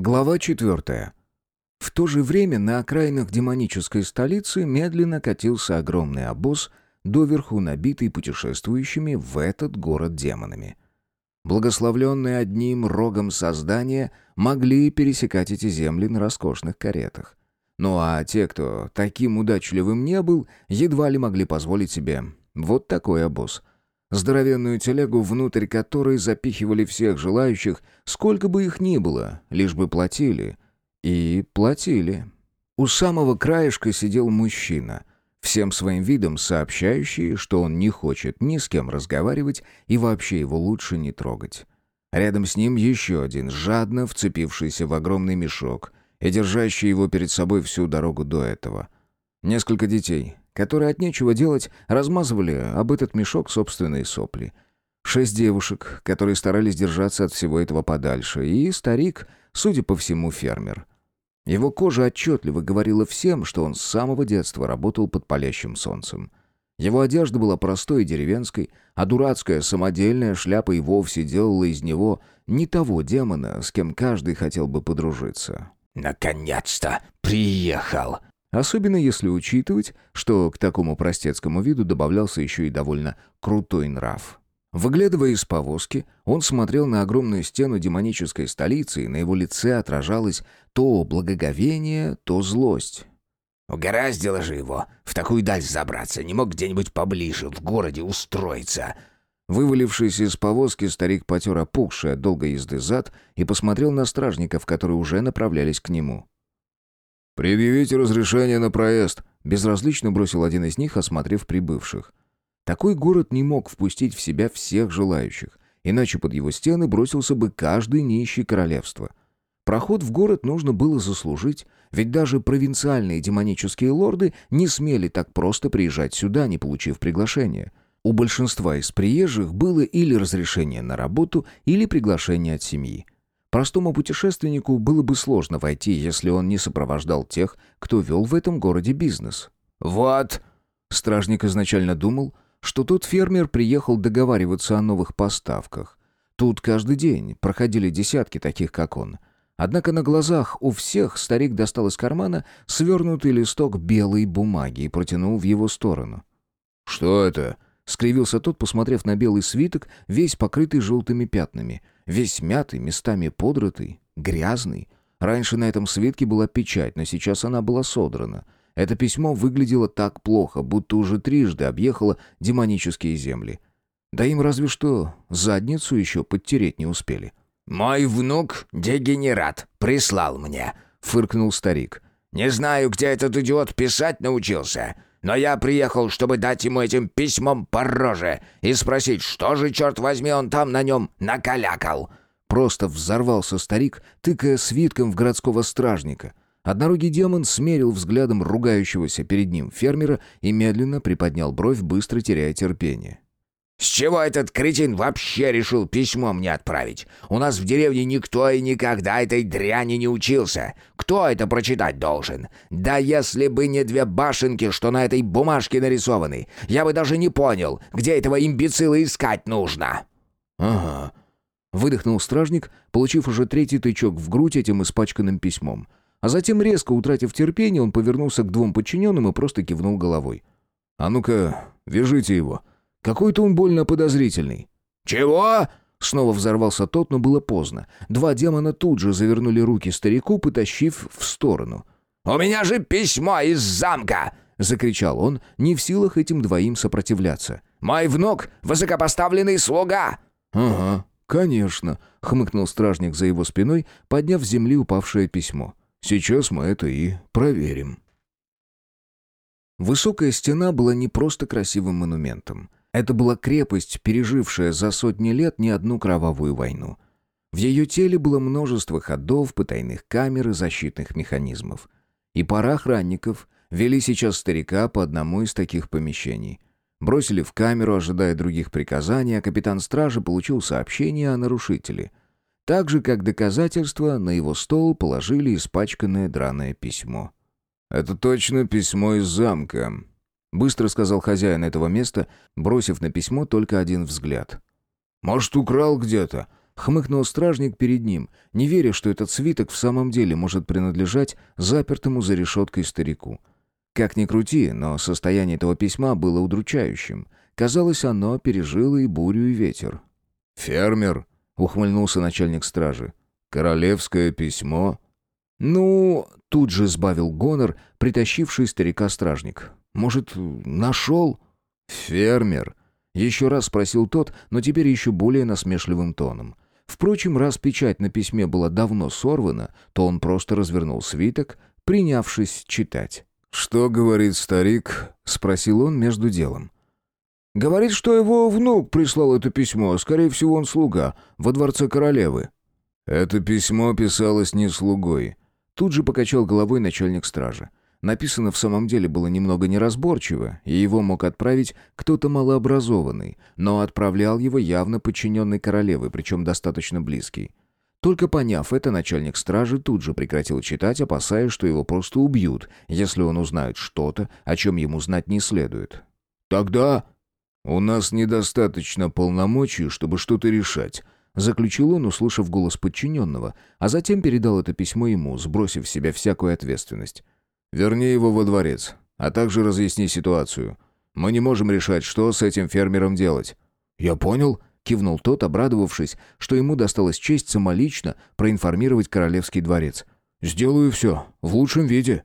Глава четвертая. В то же время на окраинах демонической столицы медленно катился огромный обоз, доверху набитый путешествующими в этот город демонами. Благословленные одним рогом создания могли пересекать эти земли на роскошных каретах. Ну а те, кто таким удачливым не был, едва ли могли позволить себе вот такой обоз. Здоровенную телегу, внутрь которой запихивали всех желающих, сколько бы их ни было, лишь бы платили — и платили. У самого краешка сидел мужчина, всем своим видом сообщающий, что он не хочет ни с кем разговаривать и вообще его лучше не трогать. Рядом с ним еще один, жадно вцепившийся в огромный мешок и держащий его перед собой всю дорогу до этого. Несколько детей, которые от нечего делать, размазывали об этот мешок собственные сопли. Шесть девушек, которые старались держаться от всего этого подальше, и старик, судя по всему, фермер. Его кожа отчетливо говорила всем, что он с самого детства работал под палящим солнцем. Его одежда была простой и деревенской, а дурацкая самодельная шляпа и вовсе делала из него не того демона, с кем каждый хотел бы подружиться. «Наконец-то приехал!» Особенно если учитывать, что к такому простецкому виду добавлялся еще и довольно крутой нрав. Выглядывая из повозки, он смотрел на огромную стену демонической столицы, и на его лице отражалось то благоговение, то злость. «Угораздило же его в такую даль забраться, не мог где-нибудь поближе, в городе устроиться». Вывалившись из повозки, старик потер опухший от долгой езды зад и посмотрел на стражников, которые уже направлялись к нему. «Предъявите разрешение на проезд», — безразлично бросил один из них, осмотрев прибывших. Такой город не мог впустить в себя всех желающих, иначе под его стены бросился бы каждый нищий королевства. Проход в город нужно было заслужить, ведь даже провинциальные демонические лорды не смели так просто приезжать сюда, не получив приглашения. У большинства из приезжих было или разрешение на работу, или приглашение от семьи. Простому путешественнику было бы сложно войти, если он не сопровождал тех, кто вел в этом городе бизнес. «Вот!» Стражник изначально думал, что тот фермер приехал договариваться о новых поставках. Тут каждый день проходили десятки таких, как он. Однако на глазах у всех старик достал из кармана свернутый листок белой бумаги и протянул в его сторону. «Что это?» — скривился тот, посмотрев на белый свиток, весь покрытый желтыми пятнами, весь мятый, местами подрытый, грязный. Раньше на этом свитке была печать, но сейчас она была содрана — это письмо выглядело так плохо, будто уже трижды объехало демонические земли. Да им разве что задницу еще подтереть не успели. «Мой внук, дегенерат, прислал мне», — фыркнул старик. «Не знаю, где этот идиот писать научился, но я приехал, чтобы дать ему этим письмом по роже и спросить, что же, черт возьми, он там на нем накалякал». Просто взорвался старик, тыкая свитком в городского стражника — Однорогий демон смерил взглядом ругающегося перед ним фермера и медленно приподнял бровь, быстро теряя терпение. «С чего этот кретин вообще решил письмо мне отправить? У нас в деревне никто и никогда этой дряни не учился. Кто это прочитать должен? Да если бы не две башенки, что на этой бумажке нарисованы, я бы даже не понял, где этого имбецила искать нужно». «Ага», — выдохнул стражник, получив уже третий тычок в грудь этим испачканным письмом. А затем, резко утратив терпение, он повернулся к двум подчиненным и просто кивнул головой. «А ну-ка, вяжите его. Какой-то он больно подозрительный». «Чего?» Снова взорвался тот, но было поздно. Два демона тут же завернули руки старику, потащив в сторону. «У меня же письмо из замка!» — закричал он, не в силах этим двоим сопротивляться. «Мой внук — высокопоставленный слуга!» «Ага, конечно», — хмыкнул стражник за его спиной, подняв с земли упавшее письмо. Сейчас мы это и проверим. Высокая стена была не просто красивым монументом. Это была крепость, пережившая за сотни лет не одну кровавую войну. В ее теле было множество ходов, потайных камер и защитных механизмов. И пара охранников вели сейчас старика по одному из таких помещений. Бросили в камеру, ожидая других приказаний, а капитан стражи получил сообщение о нарушителе. Так же, как доказательство, на его стол положили испачканное драное письмо. «Это точно письмо из замка», — быстро сказал хозяин этого места, бросив на письмо только один взгляд. «Может, украл где-то? хмыкнул стражник перед ним, не веря, что этот свиток в самом деле может принадлежать запертому за решеткой старику. Как ни крути, но состояние этого письма было удручающим. Казалось, оно пережило и бурю, и ветер. «Фермер», — ухмыльнулся начальник стражи. «Королевское письмо?» «Ну...» — тут же сбавил гонор, притащивший старика-стражник. «Может, нашел?» «Фермер», — еще раз спросил тот, но теперь еще более насмешливым тоном. Впрочем, раз печать на письме была давно сорвана, то он просто развернул свиток, принявшись читать. «Что говорит старик?» — спросил он между делом. «Говорит, что его внук прислал это письмо, скорее всего, он слуга, во дворце королевы». «Это письмо писалось не слугой». Тут же покачал головой начальник стражи. Написано в самом деле было немного неразборчиво, и его мог отправить кто-то малообразованный, но отправлял его явно подчиненный королевы, причем достаточно близкий. Только поняв это, начальник стражи тут же прекратил читать, опасаясь, что его просто убьют, если он узнает что-то, о чем ему знать не следует. «Тогда...» «У нас недостаточно полномочий, чтобы что-то решать», — заключил он, услышав голос подчиненного, а затем передал это письмо ему, сбросив в себя всякую ответственность. «Верни его во дворец, а также разъясни ситуацию. Мы не можем решать, что с этим фермером делать». «Я понял», кивнул тот, обрадовавшись, что ему досталась честь самолично проинформировать королевский дворец. «Сделаю все, в лучшем виде».